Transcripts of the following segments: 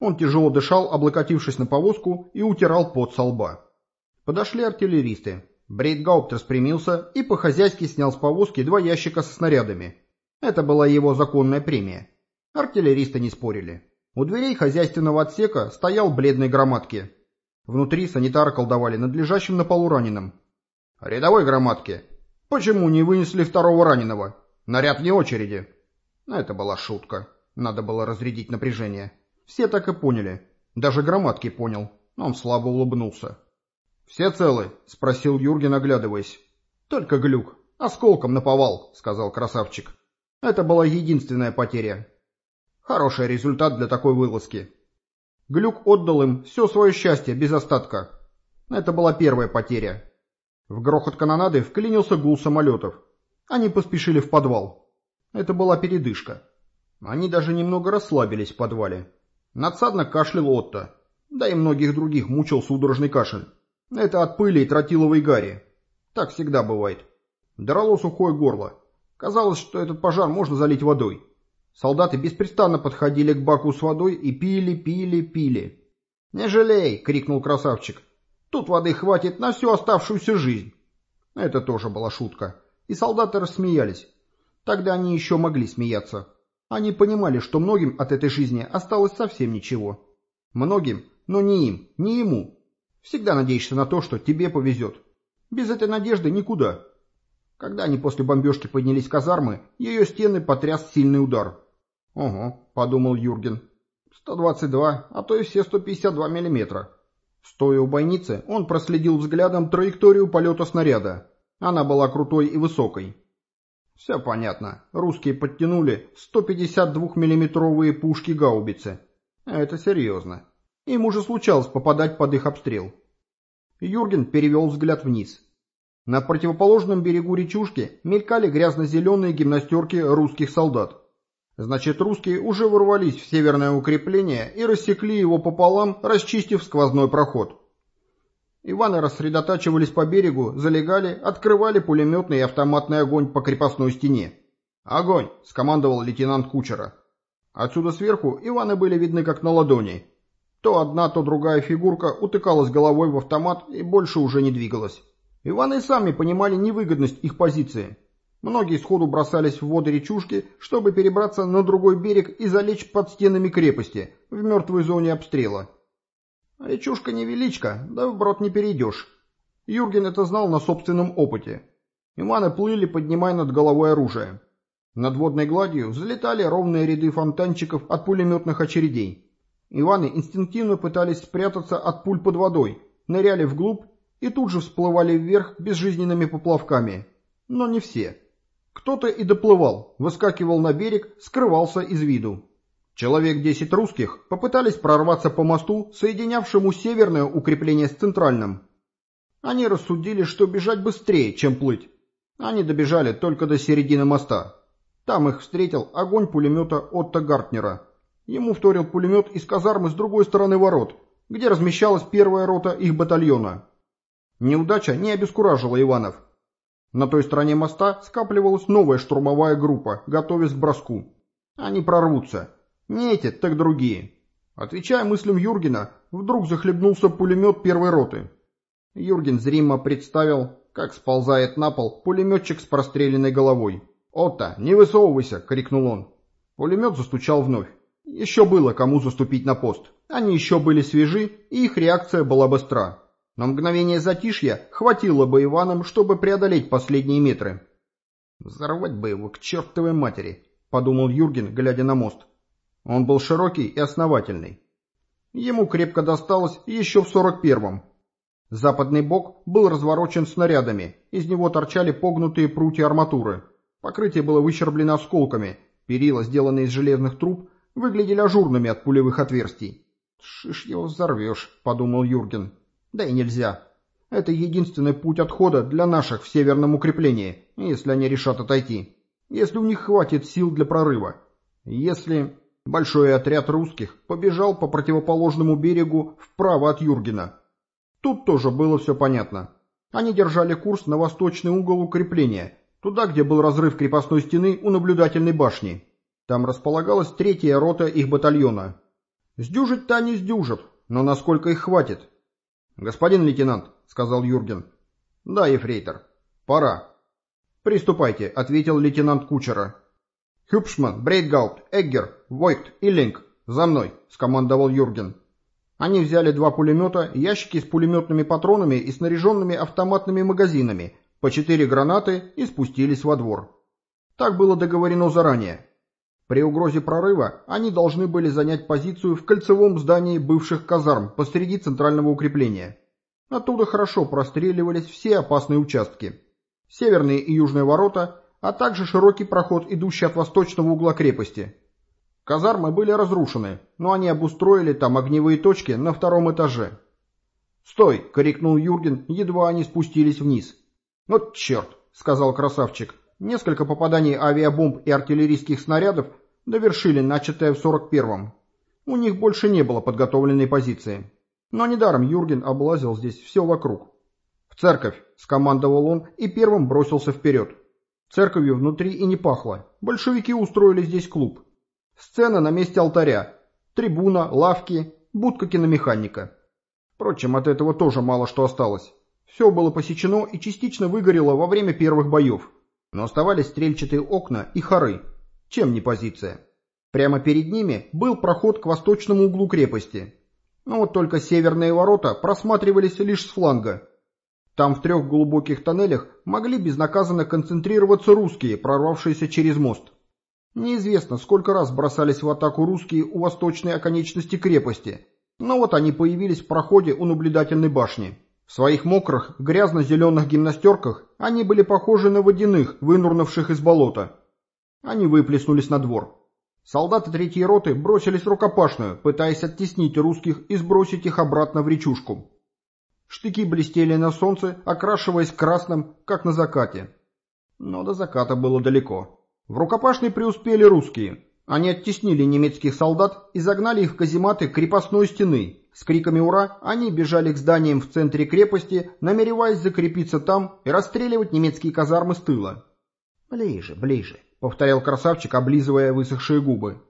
Он тяжело дышал, облокотившись на повозку, и утирал пот со лба. Подошли артиллеристы. Брейтгауптер спрямился и по-хозяйски снял с повозки два ящика со снарядами. Это была его законная премия. Артиллеристы не спорили. У дверей хозяйственного отсека стоял бледный громадки. Внутри санитары колдовали над лежащим на полу раненым. «Рядовой громадки, почему не вынесли второго раненого? Наряд вне очереди». Это была шутка. Надо было разрядить напряжение. Все так и поняли. Даже громадки понял. Он слабо улыбнулся. «Все целы?» — спросил Юрген, оглядываясь. «Только глюк. Осколком наповал», — сказал красавчик. Это была единственная потеря. Хороший результат для такой вылазки. Глюк отдал им все свое счастье без остатка. Это была первая потеря. В грохот канонады вклинился гул самолетов. Они поспешили в подвал. Это была передышка. Они даже немного расслабились в подвале. Надсадно кашлял Отто. Да и многих других мучил судорожный кашель. Это от пыли и тротиловой гари. Так всегда бывает. Драло сухое горло. Казалось, что этот пожар можно залить водой. Солдаты беспрестанно подходили к баку с водой и пили, пили, пили. «Не жалей!» — крикнул красавчик. «Тут воды хватит на всю оставшуюся жизнь!» Это тоже была шутка. И солдаты рассмеялись. Тогда они еще могли смеяться. Они понимали, что многим от этой жизни осталось совсем ничего. Многим, но не им, не ему. Всегда надеешься на то, что тебе повезет. Без этой надежды никуда. Когда они после бомбежки поднялись в казармы, ее стены потряс сильный удар. «Ого», — подумал Юрген, — «122, а то и все 152 миллиметра». Стоя у бойницы, он проследил взглядом траекторию полета снаряда. Она была крутой и высокой. Все понятно. Русские подтянули 152 миллиметровые пушки гаубицы. Это серьезно. Им уже случалось попадать под их обстрел. Юрген перевел взгляд вниз. На противоположном берегу речушки мелькали грязно-зеленые гимнастерки русских солдат. Значит, русские уже ворвались в северное укрепление и рассекли его пополам, расчистив сквозной проход. Иваны рассредотачивались по берегу, залегали, открывали пулеметный и автоматный огонь по крепостной стене. «Огонь!» — скомандовал лейтенант Кучера. Отсюда сверху Иваны были видны как на ладони. То одна, то другая фигурка утыкалась головой в автомат и больше уже не двигалась. Иваны сами понимали невыгодность их позиции. Многие сходу бросались в воды речушки, чтобы перебраться на другой берег и залечь под стенами крепости, в мертвой зоне обстрела. Речушка невеличка, да вброд не перейдешь. Юрген это знал на собственном опыте. Иваны плыли, поднимая над головой оружие. Над водной гладью взлетали ровные ряды фонтанчиков от пулеметных очередей. Иваны инстинктивно пытались спрятаться от пуль под водой, ныряли вглубь и тут же всплывали вверх безжизненными поплавками. Но не все. Кто-то и доплывал, выскакивал на берег, скрывался из виду. Человек десять русских попытались прорваться по мосту, соединявшему северное укрепление с центральным. Они рассудили, что бежать быстрее, чем плыть. Они добежали только до середины моста. Там их встретил огонь пулемета Отто Гартнера. Ему вторил пулемет из казармы с другой стороны ворот, где размещалась первая рота их батальона. Неудача не обескуражила Иванов. На той стороне моста скапливалась новая штурмовая группа, готовясь к броску. Они прорвутся. Не эти, так другие. Отвечая мыслям Юргена, вдруг захлебнулся пулемет первой роты. Юрген зримо представил, как сползает на пол пулеметчик с простреленной головой. «Отто, не высовывайся!» — крикнул он. Пулемет застучал вновь. Еще было кому заступить на пост. Они еще были свежи, и их реакция была быстра. На мгновение затишья хватило бы Иванам, чтобы преодолеть последние метры. «Взорвать бы его к чертовой матери», — подумал Юрген, глядя на мост. Он был широкий и основательный. Ему крепко досталось еще в сорок первом. Западный бок был разворочен снарядами, из него торчали погнутые прутья арматуры. Покрытие было выщерблено осколками, перила, сделанные из железных труб, выглядели ажурными от пулевых отверстий. «Шиш его взорвешь», — подумал Юрген. Да и нельзя. Это единственный путь отхода для наших в северном укреплении, если они решат отойти. Если у них хватит сил для прорыва. Если большой отряд русских побежал по противоположному берегу вправо от Юргена. Тут тоже было все понятно. Они держали курс на восточный угол укрепления, туда, где был разрыв крепостной стены у наблюдательной башни. Там располагалась третья рота их батальона. Сдюжить-то они сдюжат, но насколько их хватит? Господин лейтенант, сказал Юрген. Да, ефрейтор. Пора. Приступайте, ответил лейтенант Кучера. Хюпшман, Брейтгаупт, Эггер, Войкт и Линк. За мной, скомандовал Юрген. Они взяли два пулемета, ящики с пулеметными патронами и снаряженными автоматными магазинами, по четыре гранаты и спустились во двор. Так было договорено заранее. При угрозе прорыва они должны были занять позицию в кольцевом здании бывших казарм посреди центрального укрепления. Оттуда хорошо простреливались все опасные участки. Северные и южные ворота, а также широкий проход, идущий от восточного угла крепости. Казармы были разрушены, но они обустроили там огневые точки на втором этаже. «Стой!» — крикнул Юрген, едва они спустились вниз. «Вот черт!» — сказал красавчик. Несколько попаданий авиабомб и артиллерийских снарядов довершили начатое в 41-м. У них больше не было подготовленной позиции. Но недаром Юрген облазил здесь все вокруг. «В церковь!» — скомандовал он и первым бросился вперед. Церковью внутри и не пахло. Большевики устроили здесь клуб. Сцена на месте алтаря. Трибуна, лавки, будка киномеханика. Впрочем, от этого тоже мало что осталось. Все было посечено и частично выгорело во время первых боев. Но оставались стрельчатые окна и хоры. Чем не позиция? Прямо перед ними был проход к восточному углу крепости. Но вот только северные ворота просматривались лишь с фланга. Там в трех глубоких тоннелях могли безнаказанно концентрироваться русские, прорвавшиеся через мост. Неизвестно, сколько раз бросались в атаку русские у восточной оконечности крепости, но вот они появились в проходе у наблюдательной башни. В своих мокрых, грязно-зеленых гимнастерках они были похожи на водяных, вынурнувших из болота. Они выплеснулись на двор. Солдаты третьей роты бросились в рукопашную, пытаясь оттеснить русских и сбросить их обратно в речушку. Штыки блестели на солнце, окрашиваясь красным, как на закате. Но до заката было далеко. В рукопашной преуспели русские. Они оттеснили немецких солдат и загнали их в казематы крепостной стены, с криками «Ура!» они бежали к зданиям в центре крепости, намереваясь закрепиться там и расстреливать немецкие казармы с тыла. «Ближе, ближе», — повторял красавчик, облизывая высохшие губы.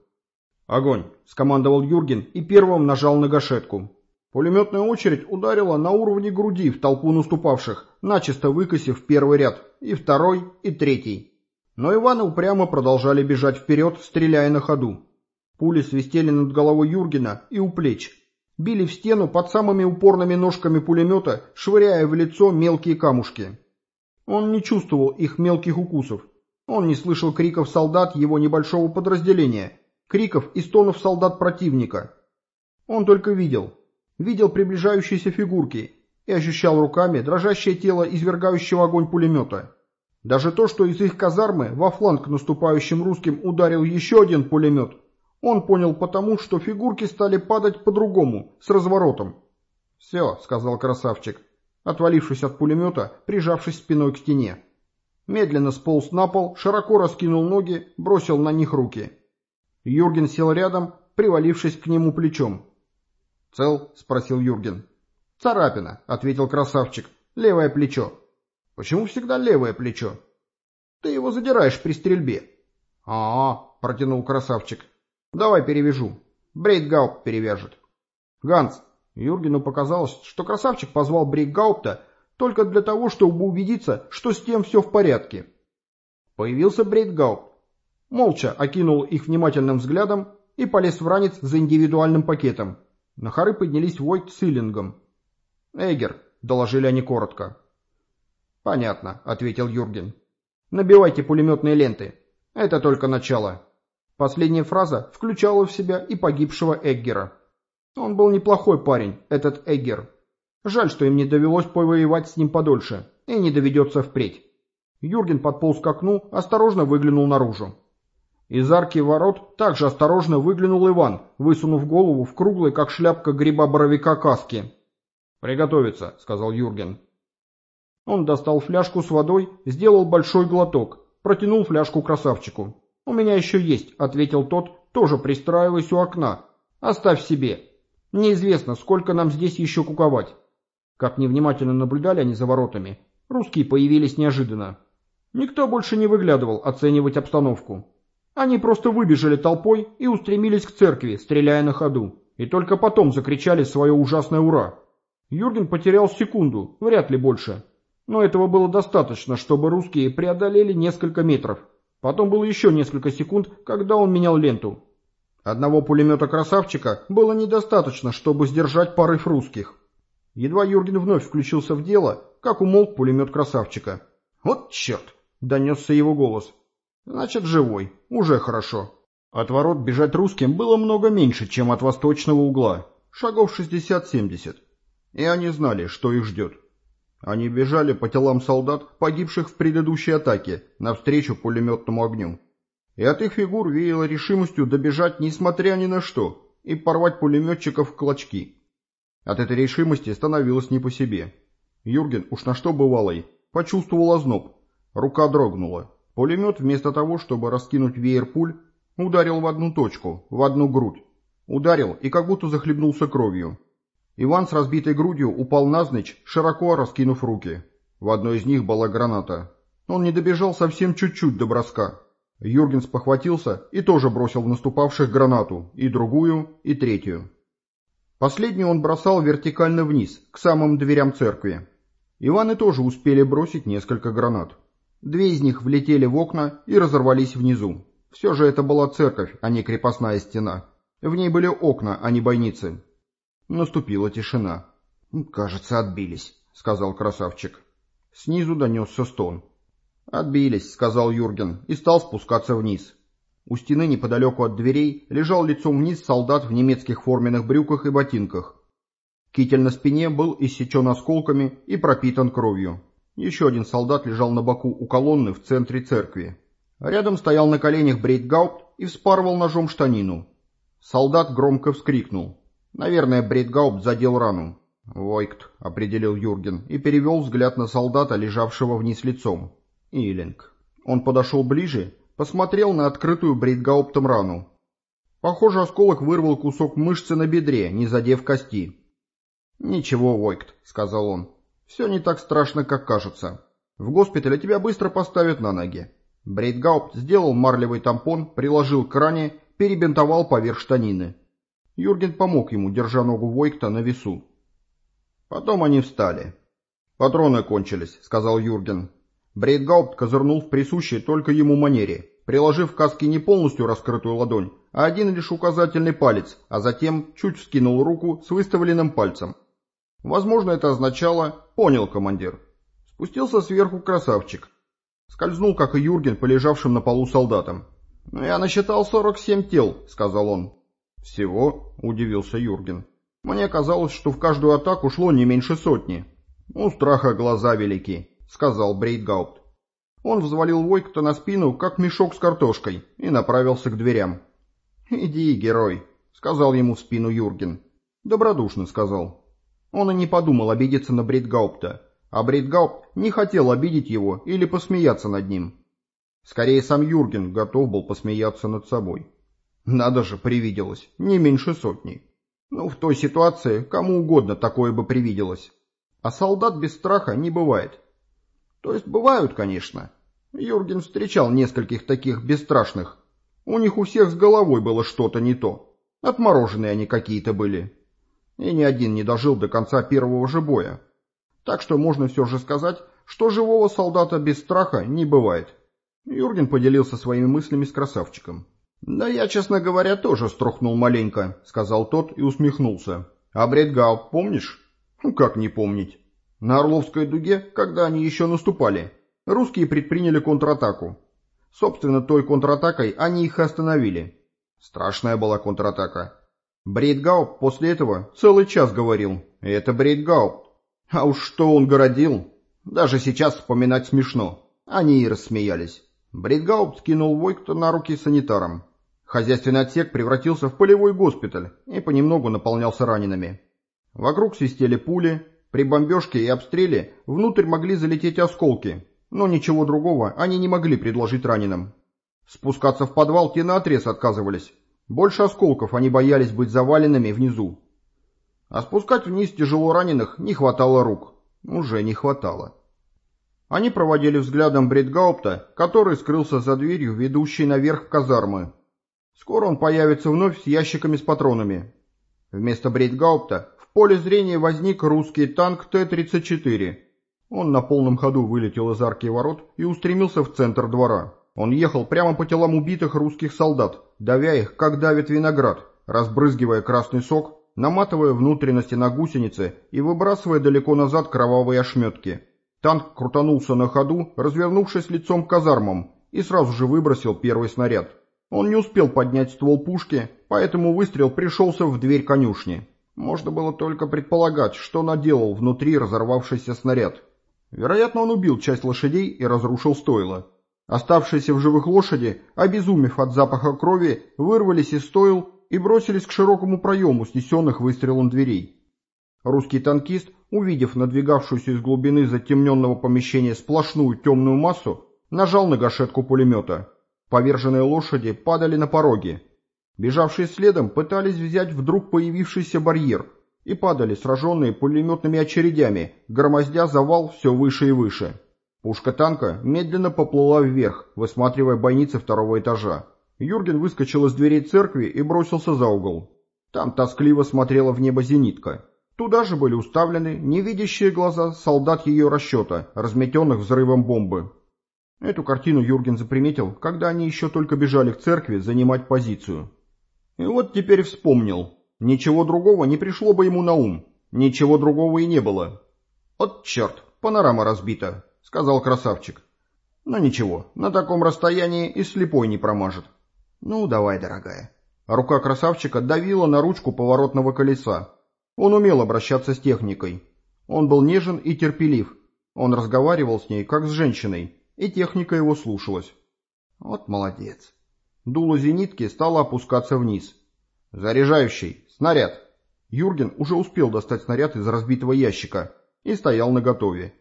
«Огонь!» — скомандовал Юрген и первым нажал на гашетку. Пулеметная очередь ударила на уровне груди в толпу наступавших, начисто выкосив первый ряд, и второй, и третий. Но Иваны упрямо продолжали бежать вперед, стреляя на ходу. Пули свистели над головой Юргена и у плеч били в стену под самыми упорными ножками пулемета, швыряя в лицо мелкие камушки. Он не чувствовал их мелких укусов. Он не слышал криков солдат его небольшого подразделения, криков и стонов солдат противника. Он только видел. Видел приближающиеся фигурки и ощущал руками дрожащее тело извергающего огонь пулемета. Даже то, что из их казармы во фланг наступающим русским ударил еще один пулемет, он понял потому, что фигурки стали падать по-другому, с разворотом. «Все», — сказал красавчик, отвалившись от пулемета, прижавшись спиной к стене. Медленно сполз на пол, широко раскинул ноги, бросил на них руки. Юрген сел рядом, привалившись к нему плечом. «Цел?» — спросил Юрген. «Царапина», — ответил красавчик. «Левое плечо». «Почему всегда левое плечо?» «Ты его задираешь при стрельбе». «А-а», — протянул красавчик. Давай перевяжу. Брейтгаупт перевяжет. Ганс. Юргену показалось, что красавчик позвал Брейтгаупта только для того, чтобы убедиться, что с тем все в порядке. Появился Брейтгаупт. Молча окинул их внимательным взглядом и полез в ранец за индивидуальным пакетом. На хоры поднялись Войт с. «Эгер», — доложили они коротко. «Понятно», — ответил Юрген. «Набивайте пулеметные ленты. Это только начало». Последняя фраза включала в себя и погибшего Эггера. Он был неплохой парень, этот Эггер. Жаль, что им не довелось повоевать с ним подольше, и не доведется впредь. Юрген подполз к окну, осторожно выглянул наружу. Из арки ворот также осторожно выглянул Иван, высунув голову в круглой, как шляпка гриба-боровика каски. «Приготовиться», — сказал Юрген. Он достал фляжку с водой, сделал большой глоток, протянул фляжку красавчику. «У меня еще есть», — ответил тот, тоже пристраиваясь у окна. «Оставь себе. Неизвестно, сколько нам здесь еще куковать». Как невнимательно наблюдали они за воротами, русские появились неожиданно. Никто больше не выглядывал оценивать обстановку. Они просто выбежали толпой и устремились к церкви, стреляя на ходу. и только потом закричали свое ужасное «Ура!». Юрген потерял секунду, вряд ли больше. Но этого было достаточно, чтобы русские преодолели несколько метров. Потом было еще несколько секунд, когда он менял ленту. Одного пулемета-красавчика было недостаточно, чтобы сдержать порыв русских. Едва Юрген вновь включился в дело, как умолк пулемет красавчика. «Вот черт!» — донесся его голос. «Значит, живой. Уже хорошо». От ворот бежать русским было много меньше, чем от восточного угла. Шагов 60-70. И они знали, что их ждет. Они бежали по телам солдат, погибших в предыдущей атаке, навстречу пулеметному огню. И от их фигур веяло решимостью добежать несмотря ни на что и порвать пулеметчиков в клочки. От этой решимости становилось не по себе. Юрген, уж на что бывалый, почувствовал озноб. Рука дрогнула. Пулемет, вместо того, чтобы раскинуть веер пуль, ударил в одну точку, в одну грудь. Ударил и как будто захлебнулся кровью. Иван с разбитой грудью упал навзничь, широко раскинув руки. В одной из них была граната. Он не добежал совсем чуть-чуть до броска. Юрген спохватился и тоже бросил в наступавших гранату, и другую, и третью. Последнюю он бросал вертикально вниз, к самым дверям церкви. Иваны тоже успели бросить несколько гранат. Две из них влетели в окна и разорвались внизу. Все же это была церковь, а не крепостная стена. В ней были окна, а не бойницы. Наступила тишина. «Кажется, отбились», — сказал красавчик. Снизу донесся стон. «Отбились», — сказал Юрген и стал спускаться вниз. У стены неподалеку от дверей лежал лицом вниз солдат в немецких форменных брюках и ботинках. Китель на спине был иссечен осколками и пропитан кровью. Еще один солдат лежал на боку у колонны в центре церкви. Рядом стоял на коленях Брейтгаупт и вспарывал ножом штанину. Солдат громко вскрикнул. Наверное, Брейтгаупт задел рану. «Войкт», — определил Юрген и перевел взгляд на солдата, лежавшего вниз лицом. «Илинг». Он подошел ближе Посмотрел на открытую Брейтгауптом рану. Похоже, осколок вырвал кусок мышцы на бедре, не задев кости. «Ничего, Войкт», — сказал он. «Все не так страшно, как кажется. В госпитале тебя быстро поставят на ноги». Брейтгаупт сделал марлевый тампон, приложил к ране, перебинтовал поверх штанины. Юрген помог ему, держа ногу Войкта на весу. Потом они встали. «Патроны кончились», — сказал Юрген. Брейтгаупт козырнул в присущей только ему манере приложив к каске не полностью раскрытую ладонь, а один лишь указательный палец, а затем чуть вскинул руку с выставленным пальцем. Возможно, это означало «понял, командир». Спустился сверху красавчик. Скользнул, как и Юрген, полежавшим на полу солдатам. «Ну, «Я насчитал 47 тел», — сказал он. «Всего?» — удивился Юрген. «Мне казалось, что в каждую атаку шло не меньше сотни». «У страха глаза велики», — сказал Брейтгаупт. Он взвалил Войкта на спину, как мешок с картошкой, и направился к дверям. «Иди, герой», — сказал ему в спину Юрген. Добродушно сказал. Он и не подумал обидеться на Бритгаупта, а Бритгаупт не хотел обидеть его или посмеяться над ним. Скорее, сам Юрген готов был посмеяться над собой. Надо же, привиделось, не меньше сотни. Ну, в той ситуации кому угодно такое бы привиделось. А солдат без страха не бывает. То есть бывают, конечно. Юрген встречал нескольких таких бесстрашных. У них у всех с головой было что-то не то. Отмороженные они какие-то были. И ни один не дожил до конца первого же боя. Так что можно все же сказать, что живого солдата без страха не бывает. Юрген поделился своими мыслями с красавчиком. «Да я, честно говоря, тоже струхнул маленько», — сказал тот и усмехнулся. «А Бредгау помнишь?» «Ну, как не помнить? На Орловской дуге, когда они еще наступали, русские предприняли контратаку. Собственно, той контратакой они их остановили. Страшная была контратака. Брейтгауп после этого целый час говорил «Это Брейтгауп». А уж что он городил, даже сейчас вспоминать смешно. Они и рассмеялись. Брейтгауп скинул Войкта на руки санитарам. Хозяйственный отсек превратился в полевой госпиталь и понемногу наполнялся ранеными. Вокруг свистели пули, при бомбежке и обстреле внутрь могли залететь осколки, но ничего другого они не могли предложить раненым. Спускаться в подвал те наотрез отказывались. Больше осколков они боялись быть заваленными внизу. А спускать вниз тяжело раненых не хватало рук. Уже не хватало. Они проводили взглядом Бредгаупта, который скрылся за дверью, ведущей наверх в казармы. Скоро он появится вновь с ящиками с патронами. Вместо Брейтгаупта в поле зрения возник русский танк Т-34. Он на полном ходу вылетел из арки ворот и устремился в центр двора. Он ехал прямо по телам убитых русских солдат, давя их, как давит виноград, разбрызгивая красный сок, наматывая внутренности на гусеницы и выбрасывая далеко назад кровавые ошметки. Танк крутанулся на ходу, развернувшись лицом к казармам, и сразу же выбросил первый снаряд. Он не успел поднять ствол пушки, поэтому выстрел пришелся в дверь конюшни. Можно было только предполагать, что наделал внутри разорвавшийся снаряд. Вероятно, он убил часть лошадей и разрушил стойло. Оставшиеся в живых лошади, обезумев от запаха крови, вырвались из стойл и бросились к широкому проему снесенных выстрелом дверей. Русский танкист, увидев надвигавшуюся из глубины затемненного помещения сплошную темную массу, нажал на гашетку пулемета. Поверженные лошади падали на пороге. Бежавшие следом пытались взять вдруг появившийся барьер и падали, сраженные пулеметными очередями, громоздя завал все выше и выше. Пушка танка медленно поплыла вверх, высматривая бойницы второго этажа. Юрген выскочил из дверей церкви и бросился за угол. Там тоскливо смотрела в небо зенитка. Туда же были уставлены невидящие глаза солдат ее расчета, разметенных взрывом бомбы. Эту картину Юрген заприметил, когда они еще только бежали к церкви занимать позицию. И вот теперь вспомнил. Ничего другого не пришло бы ему на ум. Ничего другого и не было. «От черт, панорама разбита», — сказал красавчик. «Но ничего, на таком расстоянии и слепой не промажет». «Ну, давай, дорогая». Рука красавчика давила на ручку поворотного колеса, он умел обращаться с техникой. Он был нежен и терпелив. Он разговаривал с ней, как с женщиной, и техника его слушалась. Вот молодец. Дуло зенитки стало опускаться вниз. «Заряжающий! Снаряд!» Юрген уже успел достать снаряд из разбитого ящика и стоял наготове.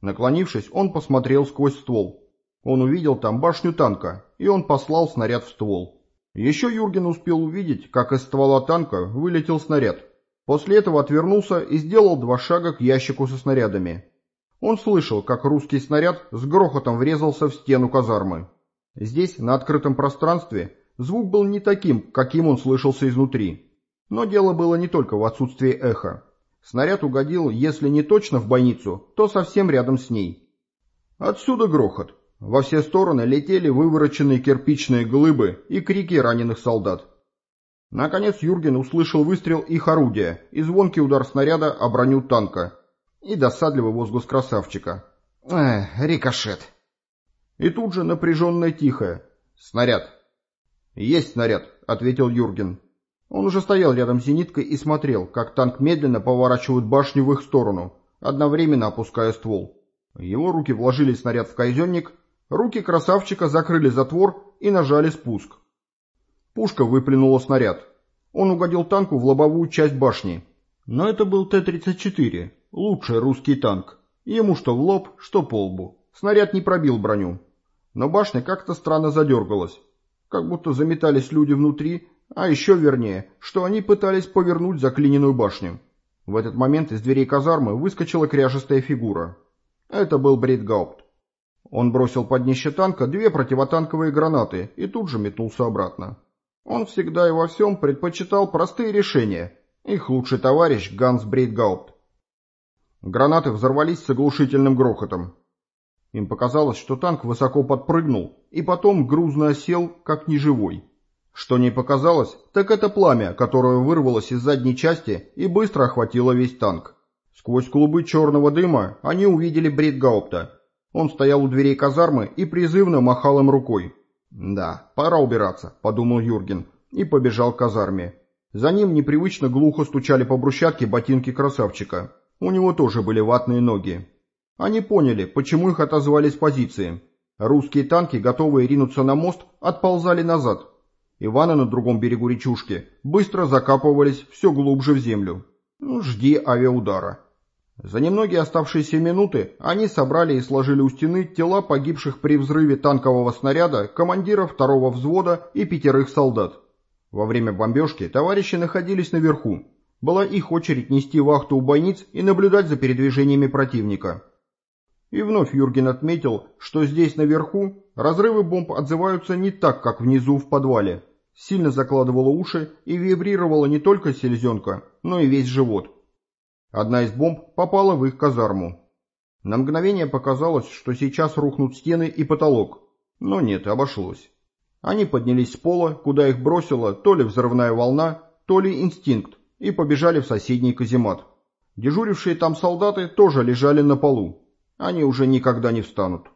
Наклонившись, он посмотрел сквозь ствол. Он увидел там башню танка, и он послал снаряд в ствол. Еще Юрген успел увидеть, как из ствола танка вылетел снаряд. После этого отвернулся и сделал два шага к ящику со снарядами. Он слышал, как русский снаряд с грохотом врезался в стену казармы. Здесь, на открытом пространстве, звук был не таким, каким он слышался изнутри. Но дело было не только в отсутствии эха. Снаряд угодил, если не точно в бойницу, то совсем рядом с ней. Отсюда грохот. Во все стороны летели вывороченные кирпичные глыбы и крики раненых солдат. Наконец Юрген услышал выстрел их орудия и звонкий удар снаряда о броню танка. И досадливый возглас красавчика. «Эх, рикошет!» И тут же напряженное тихое. «Снаряд!» «Есть снаряд!» — ответил Юрген. Он уже стоял рядом с зениткой и смотрел, как танк медленно поворачивает башню в их сторону, одновременно опуская ствол. Его руки вложили снаряд в казенник, руки красавчика закрыли затвор и нажали спуск. Пушка выплюнула снаряд. Он угодил танку в лобовую часть башни. Но это был Т-34, лучший русский танк. Ему что в лоб, что по лбу. Снаряд не пробил броню. Но башня как-то странно задергалась. Как будто заметались люди внутри, а еще вернее, что они пытались повернуть заклиненную башню. В этот момент из дверей казармы выскочила кряжестая фигура. Это был Брейтгаупт. Он бросил под днище танка две противотанковые гранаты и тут же метнулся обратно. Он всегда и во всем предпочитал простые решения. Их лучший товарищ Ганс Брейтгаупт. Гранаты взорвались с оглушительным грохотом. Им показалось, что танк высоко подпрыгнул и потом грузно осел, как неживой. Что не показалось, так это пламя, которое вырвалось из задней части и быстро охватило весь танк. Сквозь клубы черного дыма они увидели Брейтгаупта. Он стоял у дверей казармы и призывно махал им рукой. «Да, пора убираться», — подумал Юрген и побежал к казарме. За ним непривычно глухо стучали по брусчатке ботинки красавчика. У него тоже были ватные ноги. Они поняли, почему их отозвали с позиции. Русские танки, готовые ринуться на мост, отползали назад. Иваны на другом берегу речушки быстро закапывались все глубже в землю. Ну, жди авиаудара. За немногие оставшиеся минуты они собрали и сложили у стены тела погибших при взрыве танкового снаряда командира второго взвода и пятерых солдат. Во время бомбежки товарищи находились наверху. Была их очередь нести вахту у бойниц и наблюдать за передвижениями противника. И вновь Юрген отметил, что здесь наверху разрывы бомб отзываются не так, как внизу в подвале. Сильно закладывала уши и вибрировала не только селезенка, но и весь живот. Одна из бомб попала в их казарму. На мгновение показалось, что сейчас рухнут стены и потолок, но нет, обошлось. Они поднялись с пола, куда их бросила то ли взрывная волна, то ли инстинкт, и побежали в соседний каземат. Дежурившие там солдаты тоже лежали на полу. Они уже никогда не встанут.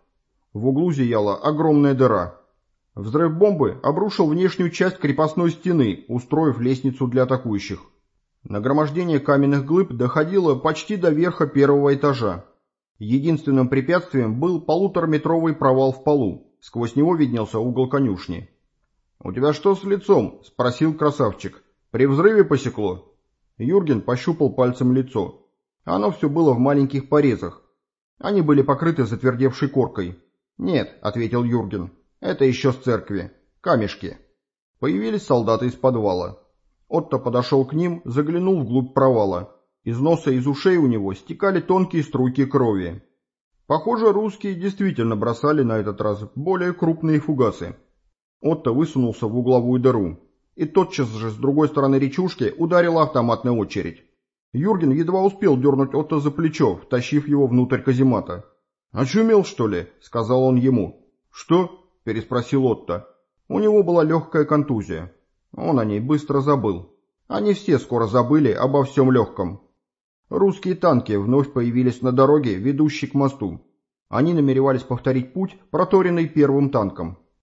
В углу зияла огромная дыра. Взрыв бомбы обрушил внешнюю часть крепостной стены, устроив лестницу для атакующих. Нагромождение каменных глыб доходило почти до верха первого этажа. Единственным препятствием был полутораметровый провал в полу. Сквозь него виднелся угол конюшни. «У тебя что с лицом?» – спросил красавчик. «При взрыве посекло?» Юрген пощупал пальцем лицо. Оно все было в маленьких порезах. Они были покрыты затвердевшей коркой. «Нет», — ответил Юрген, — «это еще с церкви. Камешки». Появились солдаты из подвала. Отто подошел к ним, заглянул вглубь провала. Из носа и из ушей у него стекали тонкие струйки крови. Похоже, русские действительно бросали на этот раз более крупные фугасы. Отто высунулся в угловую дыру, и тотчас же с другой стороны речушки ударила автоматная очередь. Юрген едва успел дернуть Отто за плечо, втащив его внутрь каземата. «Очумел, что ли?» — сказал он ему. «Что?» — переспросил Отто. У него была легкая контузия. Он о ней быстро забыл. Они все скоро забыли обо всем легком. Русские танки вновь появились на дороге, ведущей к мосту. Они намеревались повторить путь, проторенный первым танком.